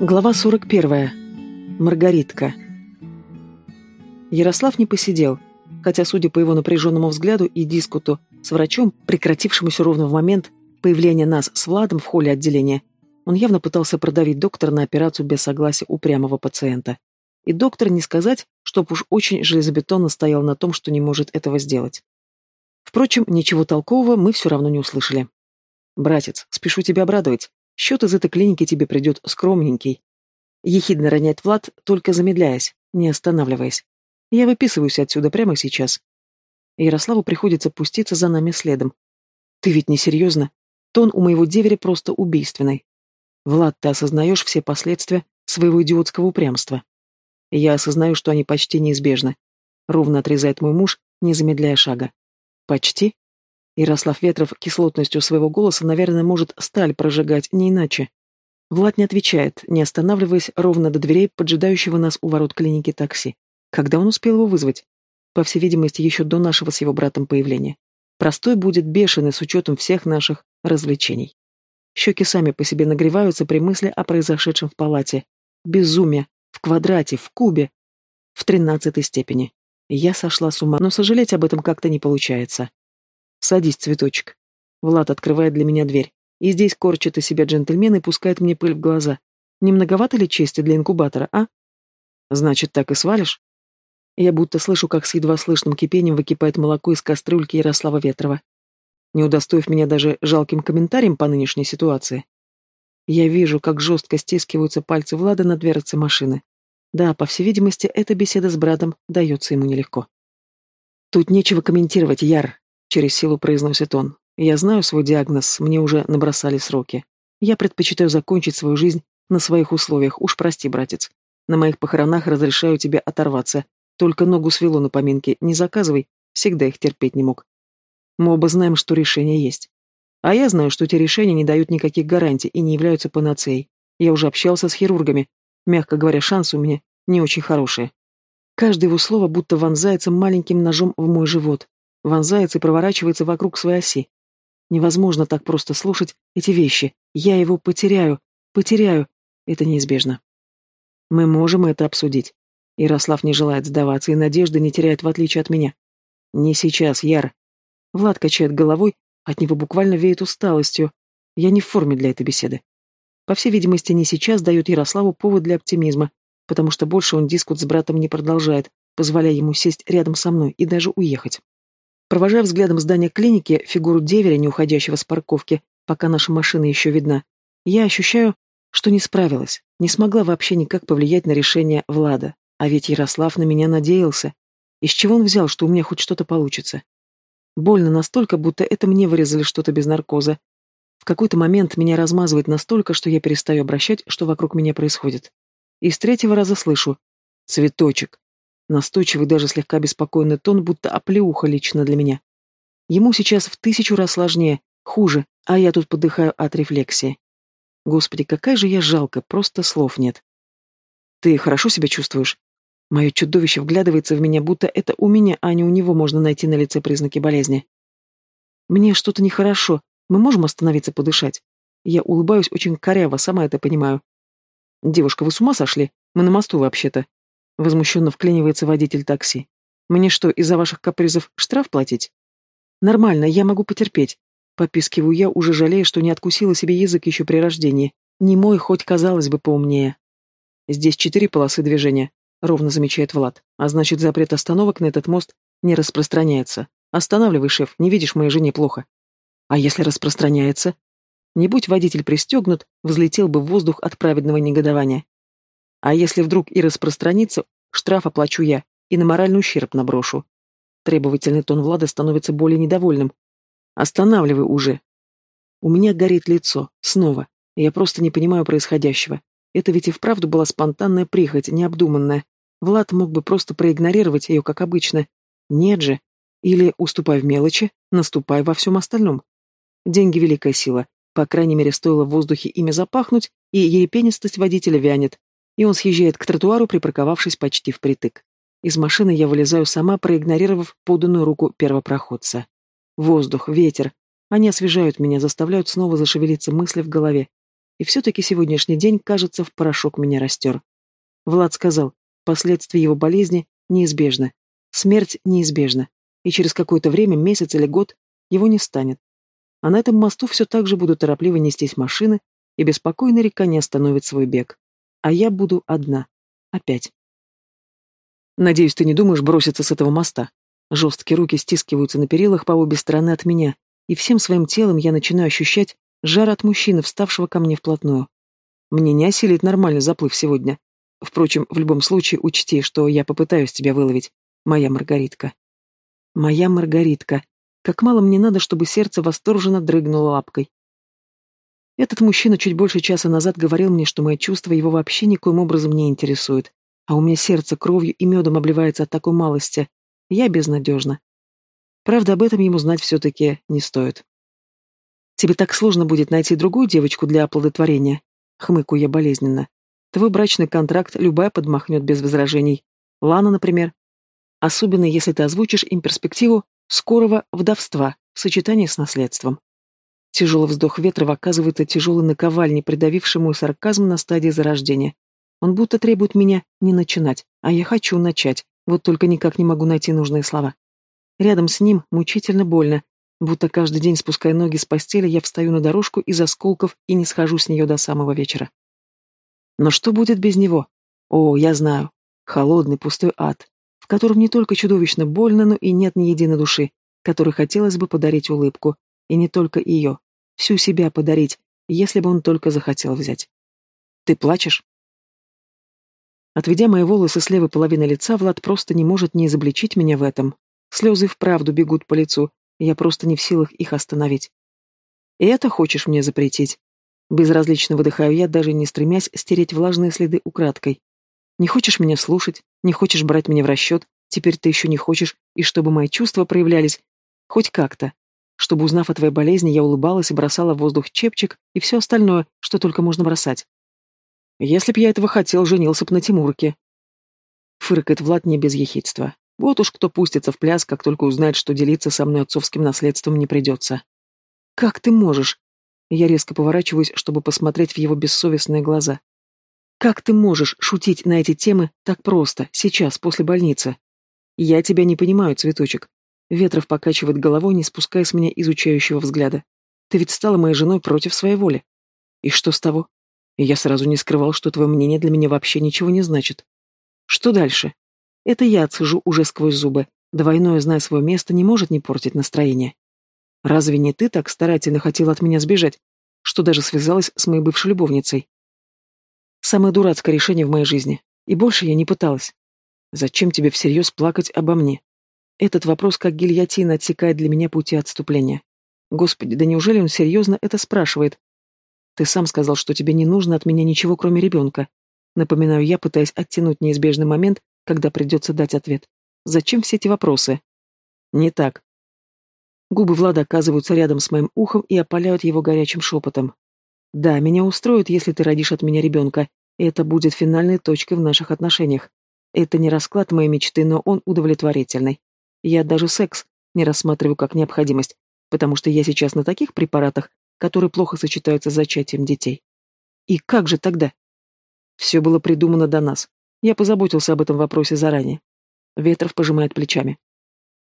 Глава 41. Маргаритка. Ярослав не посидел, хотя, судя по его напряженному взгляду и дискуту с врачом, прекратившемуся ровно в момент появления нас с Владом в холле отделения, он явно пытался продавить доктора на операцию без согласия упрямого пациента. И доктор не сказать, чтоб уж очень железобетонно стоял на том, что не может этого сделать. Впрочем, ничего толкового мы все равно не услышали. «Братец, спешу тебя обрадовать. Счет из этой клиники тебе придет скромненький. Ехидно роняет Влад, только замедляясь, не останавливаясь. Я выписываюсь отсюда прямо сейчас. Ярославу приходится пуститься за нами следом. Ты ведь не серьезно? Тон у моего деверя просто убийственный. Влад, ты осознаешь все последствия своего идиотского упрямства. Я осознаю, что они почти неизбежны. Ровно отрезает мой муж, не замедляя шага. Почти? Ярослав Ветров кислотностью своего голоса, наверное, может сталь прожигать, не иначе. Влад не отвечает, не останавливаясь ровно до дверей поджидающего нас у ворот клиники такси. Когда он успел его вызвать? По всей видимости, еще до нашего с его братом появления. Простой будет бешеный с учетом всех наших развлечений. Щеки сами по себе нагреваются при мысли о произошедшем в палате. Безумие. В квадрате, в кубе. В тринадцатой степени. Я сошла с ума, но сожалеть об этом как-то не получается. «Садись, цветочек». Влад открывает для меня дверь. И здесь корчит из себя джентльмен и пускает мне пыль в глаза. Не многовато ли чести для инкубатора, а? Значит, так и свалишь? Я будто слышу, как с едва слышным кипением выкипает молоко из кастрюльки Ярослава Ветрова. Не удостоив меня даже жалким комментарием по нынешней ситуации. Я вижу, как жестко стискиваются пальцы Влада на дверце машины. Да, по всей видимости, эта беседа с братом дается ему нелегко. Тут нечего комментировать, Яр. Через силу произносит он. Я знаю свой диагноз, мне уже набросали сроки. Я предпочитаю закончить свою жизнь на своих условиях, уж прости, братец. На моих похоронах разрешаю тебе оторваться. Только ногу свело на поминке, не заказывай, всегда их терпеть не мог. Мы оба знаем, что решение есть. А я знаю, что эти решения не дают никаких гарантий и не являются панацеей. Я уже общался с хирургами. Мягко говоря, шансы у меня не очень хорошие. Каждое его слово будто вонзается маленьким ножом в мой живот вонзается и проворачивается вокруг своей оси. Невозможно так просто слушать эти вещи. Я его потеряю, потеряю. Это неизбежно. Мы можем это обсудить. Ярослав не желает сдаваться и надежды не теряет, в отличие от меня. Не сейчас, Яр. Влад качает головой, от него буквально веет усталостью. Я не в форме для этой беседы. По всей видимости, не сейчас дает Ярославу повод для оптимизма, потому что больше он дискут с братом не продолжает, позволяя ему сесть рядом со мной и даже уехать. Провожая взглядом здание клиники, фигуру деверя, не уходящего с парковки, пока наша машина еще видна, я ощущаю, что не справилась, не смогла вообще никак повлиять на решение Влада. А ведь Ярослав на меня надеялся. Из чего он взял, что у меня хоть что-то получится? Больно настолько, будто это мне вырезали что-то без наркоза. В какой-то момент меня размазывает настолько, что я перестаю обращать, что вокруг меня происходит. И с третьего раза слышу «Цветочек». Настойчивый, даже слегка беспокойный тон, будто оплеуха лично для меня. Ему сейчас в тысячу раз сложнее, хуже, а я тут подыхаю от рефлексии. Господи, какая же я жалко, просто слов нет. Ты хорошо себя чувствуешь? Мое чудовище вглядывается в меня, будто это у меня, а не у него можно найти на лице признаки болезни. Мне что-то нехорошо. Мы можем остановиться подышать? Я улыбаюсь очень коряво, сама это понимаю. Девушка, вы с ума сошли? Мы на мосту вообще-то. Возмущенно вклинивается водитель такси. Мне что, из-за ваших капризов штраф платить? Нормально, я могу потерпеть. Попискиваю я, уже жалея, что не откусила себе язык еще при рождении. Не мой, хоть казалось бы поумнее. Здесь четыре полосы движения, ровно замечает Влад. А значит, запрет остановок на этот мост не распространяется. Останавливай, шеф, не видишь моей жене плохо. А если распространяется? Не будь водитель пристегнут, взлетел бы в воздух от праведного негодования. А если вдруг и распространится, штраф оплачу я и на моральный ущерб наброшу. Требовательный тон Влада становится более недовольным. Останавливай уже. У меня горит лицо. Снова. Я просто не понимаю происходящего. Это ведь и вправду была спонтанная прихоть, необдуманная. Влад мог бы просто проигнорировать ее, как обычно. Нет же. Или уступай в мелочи, наступай во всем остальном. Деньги — великая сила. По крайней мере, стоило в воздухе ими запахнуть, и ерепенистость водителя вянет, и он съезжает к тротуару, припарковавшись почти впритык. Из машины я вылезаю сама, проигнорировав поданную руку первопроходца. Воздух, ветер. Они освежают меня, заставляют снова зашевелиться мысли в голове. и все-таки сегодняшний день, кажется, в порошок меня растер. Влад сказал, последствия его болезни неизбежны. Смерть неизбежна. И через какое-то время, месяц или год, его не станет. А на этом мосту все так же будут торопливо нестись машины, и беспокойно река не остановит свой бег. А я буду одна. Опять. Надеюсь, ты не думаешь броситься с этого моста. Жесткие руки стискиваются на перилах по обе стороны от меня, и всем своим телом я начинаю ощущать жар от мужчины, вставшего ко мне вплотную. Мне не осилить нормальный заплыв сегодня. Впрочем, в любом случае учти, что я попытаюсь тебя выловить, моя Маргаритка. Моя Маргаритка. Как мало мне надо, чтобы сердце восторженно дрыгнуло лапкой. Этот мужчина чуть больше часа назад говорил мне, что мои чувства его вообще никоим образом не интересуют, а у меня сердце кровью и медом обливается от такой малости. Я безнадежна. Правда, об этом ему знать все-таки не стоит. Тебе так сложно будет найти другую девочку для оплодотворения? Хмыку я болезненно. Твой брачный контракт любая подмахнет без возражений. Лана, например. Особенно, если ты озвучишь им перспективу скорого вдовства в сочетании с наследством. Тяжелый вздох ветра оказывается тяжелой наковальней, придавивший мой сарказм на стадии зарождения. Он будто требует меня не начинать, а я хочу начать, вот только никак не могу найти нужные слова. Рядом с ним мучительно больно, будто каждый день, спуская ноги с постели, я встаю на дорожку из осколков и не схожу с нее до самого вечера. Но что будет без него? О, я знаю. Холодный, пустой ад, в котором не только чудовищно больно, но и нет ни единой души, которой хотелось бы подарить улыбку, и не только ее, всю себя подарить, если бы он только захотел взять. Ты плачешь? Отведя мои волосы с левой половины лица, Влад просто не может не изобличить меня в этом. Слезы вправду бегут по лицу, и я просто не в силах их остановить. И это хочешь мне запретить? Безразлично выдыхаю я, даже не стремясь стереть влажные следы украдкой. Не хочешь меня слушать, не хочешь брать меня в расчет, теперь ты еще не хочешь, и чтобы мои чувства проявлялись хоть как-то чтобы, узнав о твоей болезни, я улыбалась и бросала в воздух чепчик и все остальное, что только можно бросать. Если б я этого хотел, женился б на Тимурке. Фыркает Влад не без ехидства. Вот уж кто пустится в пляс, как только узнает, что делиться со мной отцовским наследством не придется. Как ты можешь? Я резко поворачиваюсь, чтобы посмотреть в его бессовестные глаза. Как ты можешь шутить на эти темы так просто, сейчас, после больницы? Я тебя не понимаю, цветочек. Ветров покачивает головой, не спуская с меня изучающего взгляда. Ты ведь стала моей женой против своей воли. И что с того? Я сразу не скрывал, что твое мнение для меня вообще ничего не значит. Что дальше? Это я отсижу уже сквозь зубы. Двойное, зная свое место, не может не портить настроение. Разве не ты так старательно хотела от меня сбежать, что даже связалась с моей бывшей любовницей? Самое дурацкое решение в моей жизни. И больше я не пыталась. Зачем тебе всерьез плакать обо мне? Этот вопрос как гильотина отсекает для меня пути отступления. Господи, да неужели он серьезно это спрашивает? Ты сам сказал, что тебе не нужно от меня ничего, кроме ребенка. Напоминаю я, пытаясь оттянуть неизбежный момент, когда придется дать ответ. Зачем все эти вопросы? Не так. Губы Влада оказываются рядом с моим ухом и опаляют его горячим шепотом. Да, меня устроит, если ты родишь от меня ребенка, и это будет финальной точкой в наших отношениях. Это не расклад моей мечты, но он удовлетворительный. Я даже секс не рассматриваю как необходимость, потому что я сейчас на таких препаратах, которые плохо сочетаются с зачатием детей. И как же тогда? Все было придумано до нас. Я позаботился об этом вопросе заранее. Ветров пожимает плечами.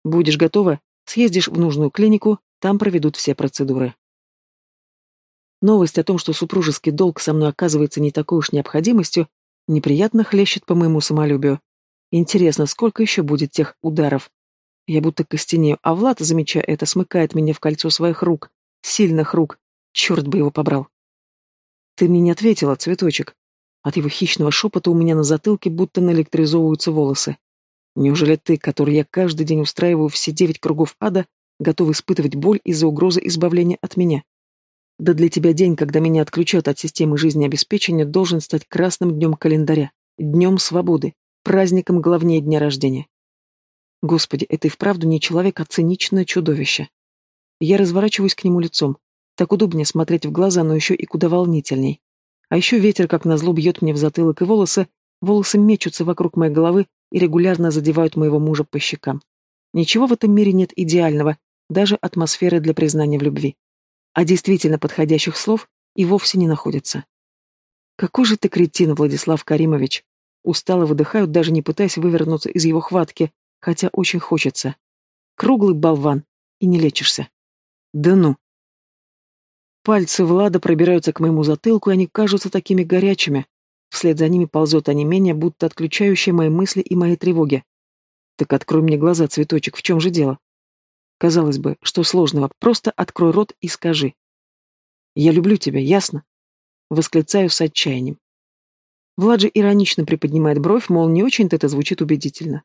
Будешь готова, съездишь в нужную клинику, там проведут все процедуры. Новость о том, что супружеский долг со мной оказывается не такой уж необходимостью, неприятно хлещет по моему самолюбию. Интересно, сколько еще будет тех ударов, я будто костенею, а Влад, замечая это, смыкает меня в кольцо своих рук. Сильных рук. Черт бы его побрал. Ты мне не ответила, цветочек. От его хищного шепота у меня на затылке будто наэлектризовываются волосы. Неужели ты, который я каждый день устраиваю все девять кругов ада, готов испытывать боль из-за угрозы избавления от меня? Да для тебя день, когда меня отключат от системы жизнеобеспечения, должен стать красным днем календаря, днем свободы, праздником главнее дня рождения. Господи, это и вправду не человек, а циничное чудовище. Я разворачиваюсь к нему лицом. Так удобнее смотреть в глаза, но еще и куда волнительней. А еще ветер, как назло, бьет мне в затылок, и волосы, волосы мечутся вокруг моей головы и регулярно задевают моего мужа по щекам. Ничего в этом мире нет идеального, даже атмосферы для признания в любви. А действительно подходящих слов и вовсе не находится. Какой же ты кретин, Владислав Каримович. Устало выдыхаю, даже не пытаясь вывернуться из его хватки, хотя очень хочется. Круглый болван. И не лечишься. Да ну. Пальцы Влада пробираются к моему затылку, и они кажутся такими горячими. Вслед за ними ползет онемение, будто отключающее мои мысли и мои тревоги. Так открой мне глаза, цветочек, в чем же дело? Казалось бы, что сложного, просто открой рот и скажи. Я люблю тебя, ясно? Восклицаю с отчаянием. Влад же иронично приподнимает бровь, мол, не очень-то это звучит убедительно.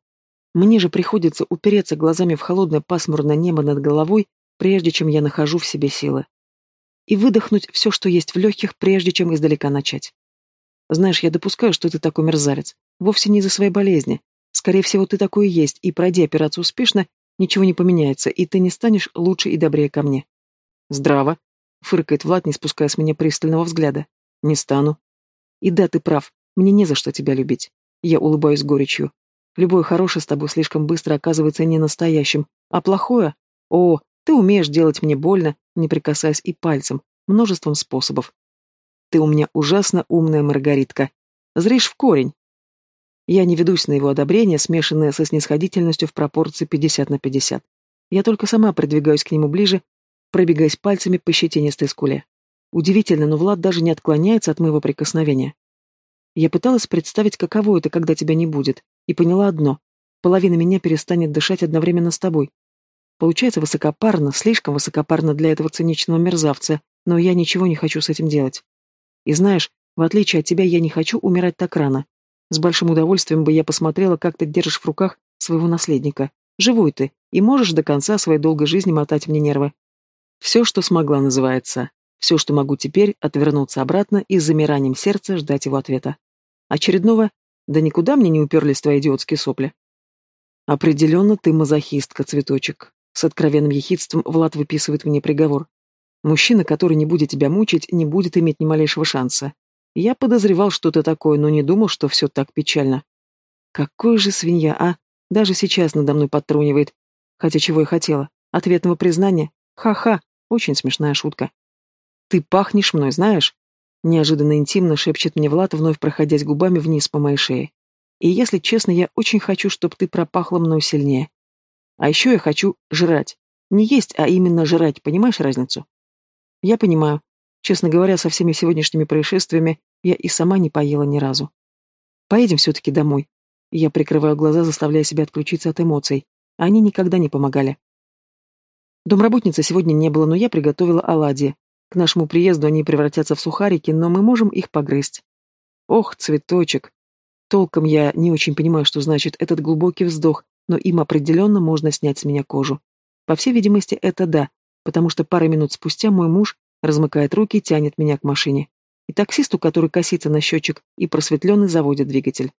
Мне же приходится упереться глазами в холодное пасмурное небо над головой, прежде чем я нахожу в себе силы. И выдохнуть все, что есть в легких, прежде чем издалека начать. Знаешь, я допускаю, что ты такой мерзавец. Вовсе не из-за своей болезни. Скорее всего, ты такой и есть, и пройди операцию успешно, ничего не поменяется, и ты не станешь лучше и добрее ко мне. Здраво, фыркает Влад, не спуская с меня пристального взгляда. Не стану. И да, ты прав, мне не за что тебя любить. Я улыбаюсь горечью. Любое хорошее с тобой слишком быстро оказывается не настоящим, а плохое? О, ты умеешь делать мне больно, не прикасаясь и пальцем, множеством способов. Ты у меня ужасно умная Маргаритка. Зришь в корень. Я не ведусь на его одобрение, смешанное со снисходительностью в пропорции 50 на 50. Я только сама придвигаюсь к нему ближе, пробегаясь пальцами по щетинистой скуле. Удивительно, но Влад даже не отклоняется от моего прикосновения. Я пыталась представить, каково это, когда тебя не будет, и поняла одно — половина меня перестанет дышать одновременно с тобой. Получается высокопарно, слишком высокопарно для этого циничного мерзавца, но я ничего не хочу с этим делать. И знаешь, в отличие от тебя, я не хочу умирать так рано. С большим удовольствием бы я посмотрела, как ты держишь в руках своего наследника. Живой ты, и можешь до конца своей долгой жизни мотать мне нервы. Все, что смогла, называется. Все, что могу теперь, отвернуться обратно и с замиранием сердца ждать его ответа. Очередного «Да никуда мне не уперлись твои идиотские сопли». «Определенно ты мазохистка, цветочек», — с откровенным ехидством Влад выписывает мне приговор. Мужчина, который не будет тебя мучить, не будет иметь ни малейшего шанса. Я подозревал что-то такое, но не думал, что все так печально. Какой же свинья, а? Даже сейчас надо мной подтрунивает. Хотя чего я хотела? Ответного признания? Ха-ха, очень смешная шутка. Ты пахнешь мной, знаешь? Неожиданно интимно шепчет мне Влад, вновь проходясь губами вниз по моей шее. И если честно, я очень хочу, чтобы ты пропахла мной сильнее. А еще я хочу жрать. Не есть, а именно жрать, понимаешь разницу? Я понимаю. Честно говоря, со всеми сегодняшними происшествиями я и сама не поела ни разу. Поедем все-таки домой. Я прикрываю глаза, заставляя себя отключиться от эмоций. Они никогда не помогали. Домработницы сегодня не было, но я приготовила оладьи. К нашему приезду они превратятся в сухарики, но мы можем их погрызть. Ох, цветочек. Толком я не очень понимаю, что значит этот глубокий вздох, но им определенно можно снять с меня кожу. По всей видимости, это да, потому что пару минут спустя мой муж размыкает руки и тянет меня к машине. И таксисту, который косится на счетчик, и просветленный заводит двигатель.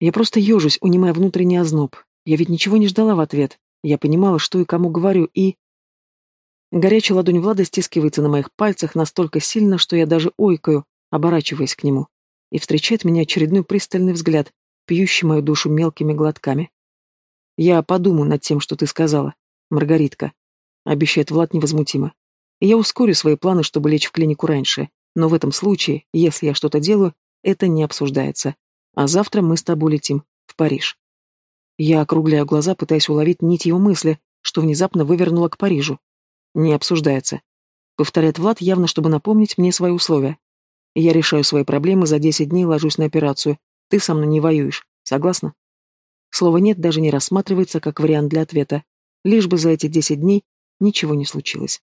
Я просто ежусь, унимая внутренний озноб. Я ведь ничего не ждала в ответ. Я понимала, что и кому говорю, и... Горячая ладонь Влада стискивается на моих пальцах настолько сильно, что я даже ойкаю, оборачиваясь к нему. И встречает меня очередной пристальный взгляд, пьющий мою душу мелкими глотками. «Я подумаю над тем, что ты сказала, Маргаритка», — обещает Влад невозмутимо. «Я ускорю свои планы, чтобы лечь в клинику раньше, но в этом случае, если я что-то делаю, это не обсуждается. А завтра мы с тобой летим в Париж». Я округляю глаза, пытаясь уловить нить его мысли, что внезапно вывернула к Парижу. «Не обсуждается», — повторяет Влад, явно чтобы напомнить мне свои условия. «Я решаю свои проблемы, за десять дней ложусь на операцию. Ты со мной не воюешь. Согласна?» Слово «нет» даже не рассматривается как вариант для ответа, лишь бы за эти десять дней ничего не случилось.